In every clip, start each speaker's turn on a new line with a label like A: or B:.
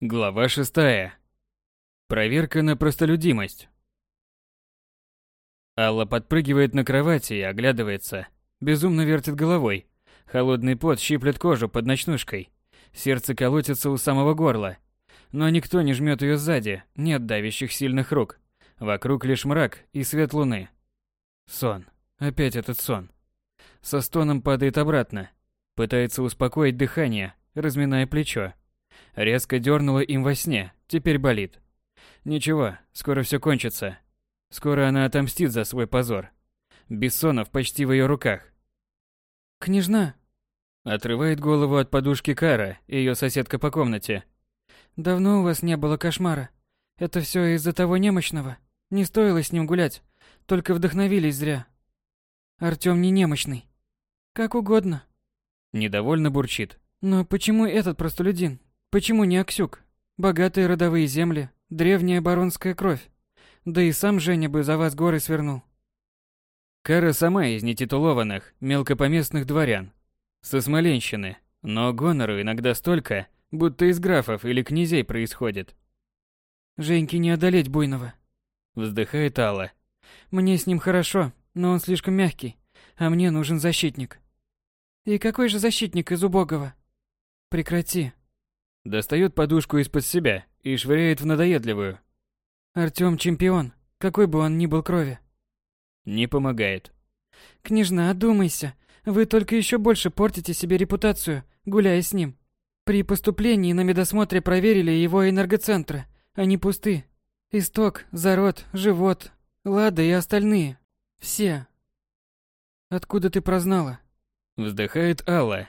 A: Глава шестая. Проверка на простолюдимость. Алла подпрыгивает на кровати и оглядывается. Безумно вертит головой. Холодный пот щиплет кожу под ночнушкой. Сердце колотится у самого горла. Но никто не жмет ее сзади, нет давящих сильных рук. Вокруг лишь мрак и свет луны. Сон. Опять этот сон. Со стоном падает обратно. Пытается успокоить дыхание, разминая плечо. Резко дернула им во сне, теперь болит. Ничего, скоро все кончится. Скоро она отомстит за свой позор. Бессонов почти в ее руках.
B: «Княжна!»
A: Отрывает голову от подушки Кара, ее соседка по комнате.
B: «Давно у вас не было кошмара. Это все из-за того немощного. Не стоило с ним гулять, только вдохновились зря. Артём не немощный. Как угодно».
A: Недовольно бурчит.
B: «Но почему этот простолюдин? Почему не Аксюк? Богатые родовые земли, древняя баронская кровь. Да и сам Женя бы за вас горы свернул.
A: Кара сама из нетитулованных, мелкопоместных дворян. Со Смоленщины. Но гонору иногда столько, будто из графов или князей происходит.
B: Женьке не одолеть буйного.
A: Вздыхает Алла.
B: Мне с ним хорошо, но он слишком мягкий, а мне нужен защитник. И какой же защитник из убогого? Прекрати,
A: Достает подушку из-под себя и швыряет в надоедливую.
B: Артём чемпион, какой бы он ни был крови.
A: Не помогает.
B: Княжна, одумайся. Вы только еще больше портите себе репутацию, гуляя с ним. При поступлении на медосмотре проверили его энергоцентры. Они пусты. Исток, зарод, живот, Лада и остальные. Все. Откуда ты прознала?
A: Вздыхает Алла.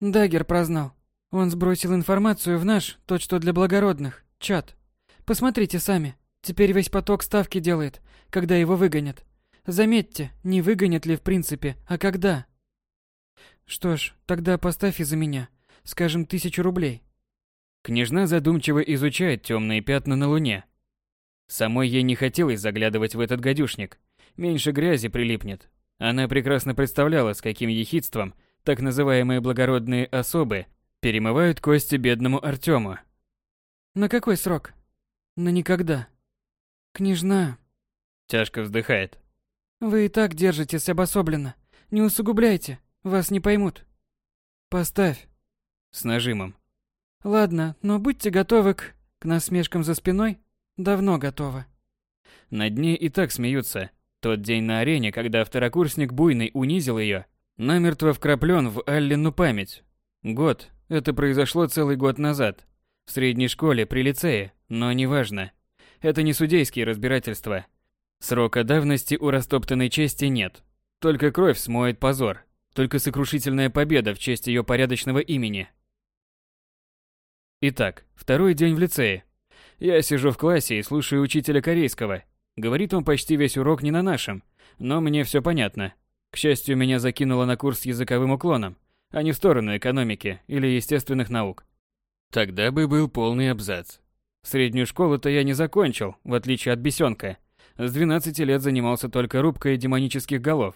B: Дагер прознал. Он сбросил информацию в наш, тот что для благородных, чат. Посмотрите сами. Теперь весь поток ставки делает, когда его выгонят. Заметьте, не выгонят ли в принципе, а когда. Что ж, тогда поставь из-за меня, скажем, тысячу рублей.
A: Княжна задумчиво изучает темные пятна на луне. Самой ей не хотелось заглядывать в этот гадюшник. Меньше грязи прилипнет. Она прекрасно представляла, с каким ехидством так называемые благородные особы Перемывают кости бедному Артему.
B: На какой срок? На никогда. Княжна.
A: Тяжко вздыхает.
B: Вы и так держитесь обособленно. Не усугубляйте, вас не поймут. Поставь.
A: С нажимом.
B: Ладно, но будьте готовы к... к насмешкам за спиной. Давно готовы.
A: Над ней и так смеются. Тот день на арене, когда второкурсник Буйный унизил ее, намертво вкраплен в Аллену память. Год, это произошло целый год назад. В средней школе, при лицее, но неважно. Это не судейские разбирательства. Срока давности у растоптанной чести нет. Только кровь смоет позор. Только сокрушительная победа в честь ее порядочного имени. Итак, второй день в лицее. Я сижу в классе и слушаю учителя корейского. Говорит он почти весь урок не на нашем, но мне все понятно. К счастью, меня закинуло на курс с языковым уклоном а не в сторону экономики или естественных наук. Тогда бы был полный абзац. Среднюю школу-то я не закончил, в отличие от бесенка. С 12 лет занимался только рубкой демонических голов.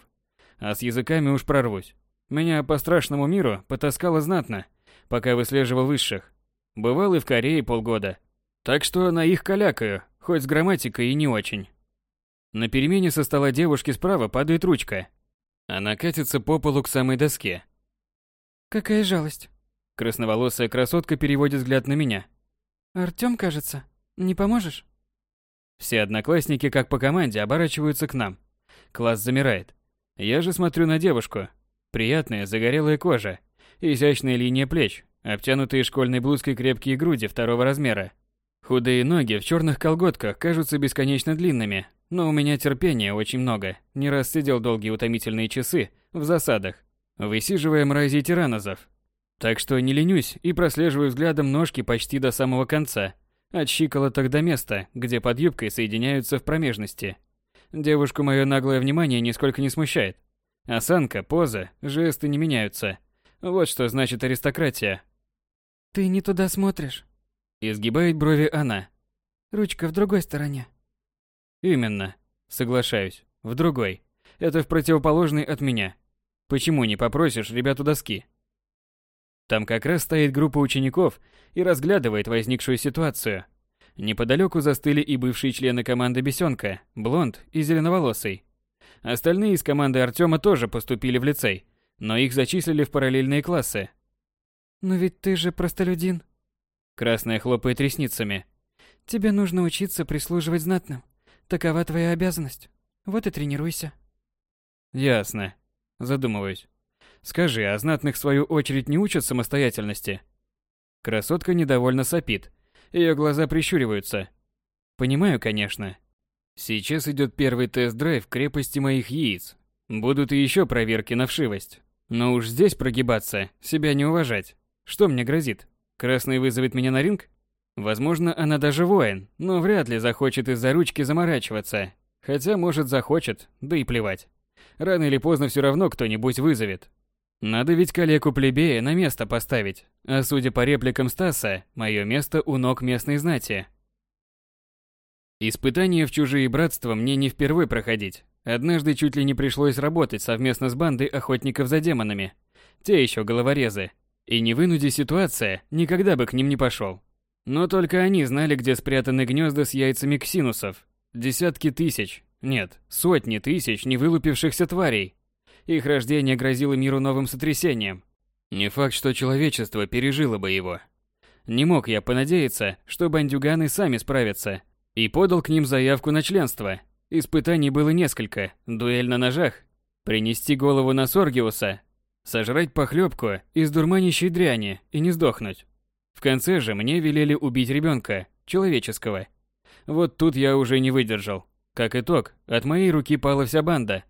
A: А с языками уж прорвусь. Меня по страшному миру потаскало знатно, пока выслеживал высших. Бывал и в Корее полгода. Так что на их калякаю, хоть с грамматикой и не очень. На перемене со стола девушки справа падает ручка. Она катится по полу к самой доске,
B: Какая жалость.
A: Красноволосая красотка переводит взгляд на меня.
B: Артём, кажется. Не поможешь?
A: Все одноклассники, как по команде, оборачиваются к нам. Класс замирает. Я же смотрю на девушку. Приятная загорелая кожа, изящная линия плеч, обтянутые школьной блузкой крепкие груди второго размера. Худые ноги в черных колготках кажутся бесконечно длинными, но у меня терпения очень много. Не раз сидел долгие утомительные часы в засадах, высиживая мразей тиранозов. Так что не ленюсь и прослеживаю взглядом ножки почти до самого конца, от щиколоток до места, где под юбкой соединяются в промежности. Девушку мое наглое внимание нисколько не смущает. Осанка, поза, жесты не меняются. Вот что значит аристократия.
B: «Ты не туда смотришь», —
A: изгибает брови она.
B: «Ручка в другой стороне».
A: «Именно. Соглашаюсь. В другой. Это в противоположной от меня. Почему не попросишь ребяту доски? Там как раз стоит группа учеников и разглядывает возникшую ситуацию. Неподалеку застыли и бывшие члены команды Бесенка, Блонд и Зеленоволосый. Остальные из команды Артема тоже поступили в лицей, но их зачислили в параллельные классы.
B: «Но ведь ты же простолюдин».
A: Красная хлопает ресницами.
B: «Тебе нужно учиться прислуживать знатным. Такова твоя обязанность. Вот и тренируйся».
A: Ясно. Задумываюсь. Скажи, а знатных в свою очередь не учат самостоятельности? Красотка недовольно сопит. Ее глаза прищуриваются. Понимаю, конечно. Сейчас идет первый тест-драйв крепости моих яиц. Будут и еще проверки на вшивость. Но уж здесь прогибаться, себя не уважать. Что мне грозит? Красный вызовет меня на ринг? Возможно, она даже воин, но вряд ли захочет из-за ручки заморачиваться. Хотя, может, захочет, да и плевать. Рано или поздно все равно кто-нибудь вызовет. Надо ведь коллегу плебея на место поставить. А судя по репликам Стаса, мое место у ног местной знати. Испытания в чужие братства мне не впервые проходить. Однажды чуть ли не пришлось работать совместно с бандой охотников за демонами. Те еще головорезы. И не вынуди ситуация, никогда бы к ним не пошел. Но только они знали, где спрятаны гнезда с яйцами ксинусов. Десятки тысяч, нет, сотни тысяч невылупившихся тварей. Их рождение грозило миру новым сотрясением. Не факт, что человечество пережило бы его. Не мог я понадеяться, что бандюганы сами справятся и подал к ним заявку на членство. Испытаний было несколько. Дуэль на ножах, принести голову на Соргиуса, сожрать похлебку из дурманящей дряни и не сдохнуть. В конце же мне велели убить ребенка, человеческого. Вот тут я уже не выдержал. Как итог, от моей руки пала вся банда.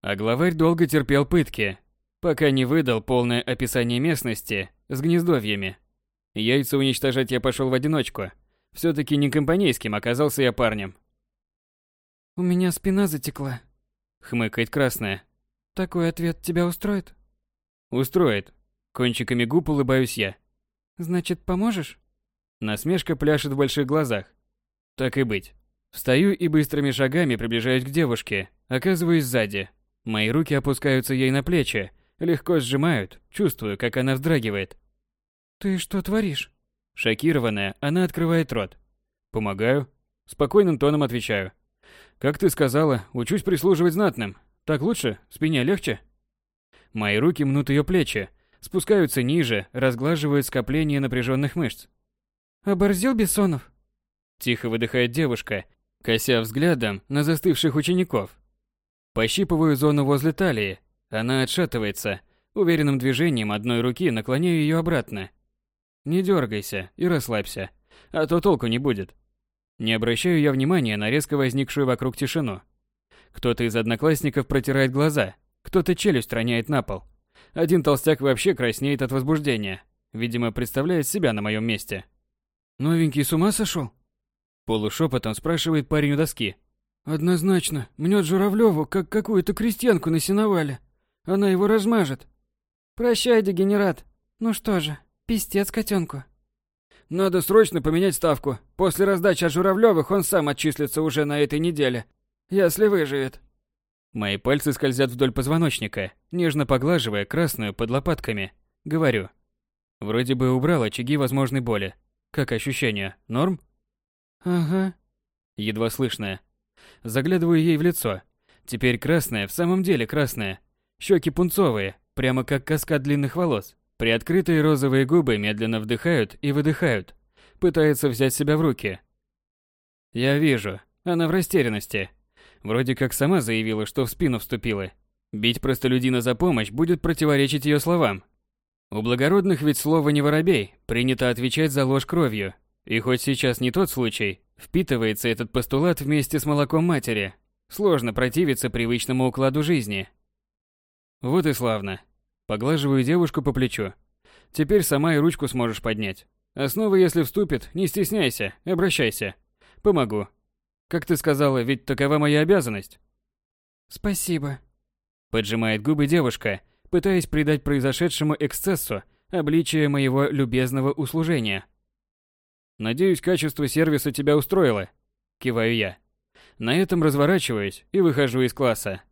A: А главарь долго терпел пытки, пока не выдал полное описание местности с гнездовьями. Яйца уничтожать я пошел в одиночку, все-таки не компанейским оказался я парнем.
B: «У меня спина затекла», —
A: хмыкает красная.
B: «Такой ответ тебя устроит?»
A: «Устроит». Кончиками губ улыбаюсь я.
B: «Значит, поможешь?»
A: Насмешка пляшет в больших глазах. Так и быть. Встаю и быстрыми шагами приближаюсь к девушке, оказываюсь сзади. Мои руки опускаются ей на плечи, легко сжимают, чувствую, как она вздрагивает.
B: «Ты что творишь?»
A: Шокированная, она открывает рот. Помогаю. Спокойным тоном отвечаю. Как ты сказала, учусь прислуживать знатным. Так лучше? Спине легче? Мои руки мнут ее плечи, спускаются ниже, разглаживают скопление напряженных мышц.
B: «Оборзел Бессонов?»
A: Тихо выдыхает девушка, кося взглядом на застывших учеников. Пощипываю зону возле талии. Она отшатывается. Уверенным движением одной руки наклоняю ее обратно. Не дергайся и расслабься, а то толку не будет. Не обращаю я внимания на резко возникшую вокруг тишину. Кто-то из одноклассников протирает глаза, кто-то челюсть роняет на пол. Один толстяк вообще краснеет от возбуждения. Видимо, представляет себя на моем месте.
B: «Новенький с ума сошел?»
A: Полушепотом спрашивает парень у доски.
B: «Однозначно. Мнет Журавлеву, как какую-то крестьянку на сеновале. Она его размажет». «Прощай, дегенерат. Ну что же, Пистец котенку.
C: Надо срочно поменять ставку. После раздачи от Журавлёвых он сам отчислится уже на этой неделе. Если выживет.
A: Мои пальцы скользят вдоль позвоночника, нежно поглаживая красную под лопатками. Говорю. Вроде бы убрал очаги возможной боли. Как ощущение? Норм?
B: Ага.
A: Едва слышное. Заглядываю ей в лицо. Теперь красное, в самом деле красное. Щеки пунцовые, прямо как каскад длинных волос. Приоткрытые розовые губы медленно вдыхают и выдыхают. Пытается взять себя в руки. Я вижу, она в растерянности. Вроде как сама заявила, что в спину вступила. Бить простолюдина за помощь будет противоречить ее словам. У благородных ведь слово не воробей, принято отвечать за ложь кровью. И хоть сейчас не тот случай, впитывается этот постулат вместе с молоком матери. Сложно противиться привычному укладу жизни. Вот и славно. Поглаживаю девушку по плечу. Теперь сама и ручку сможешь поднять. Основа, если вступит, не стесняйся, обращайся. Помогу. Как ты сказала, ведь такова моя обязанность.
B: Спасибо.
A: Поджимает губы девушка, пытаясь придать произошедшему эксцессу обличие моего любезного услужения. Надеюсь, качество сервиса тебя устроило. Киваю я. На этом разворачиваюсь и выхожу из класса.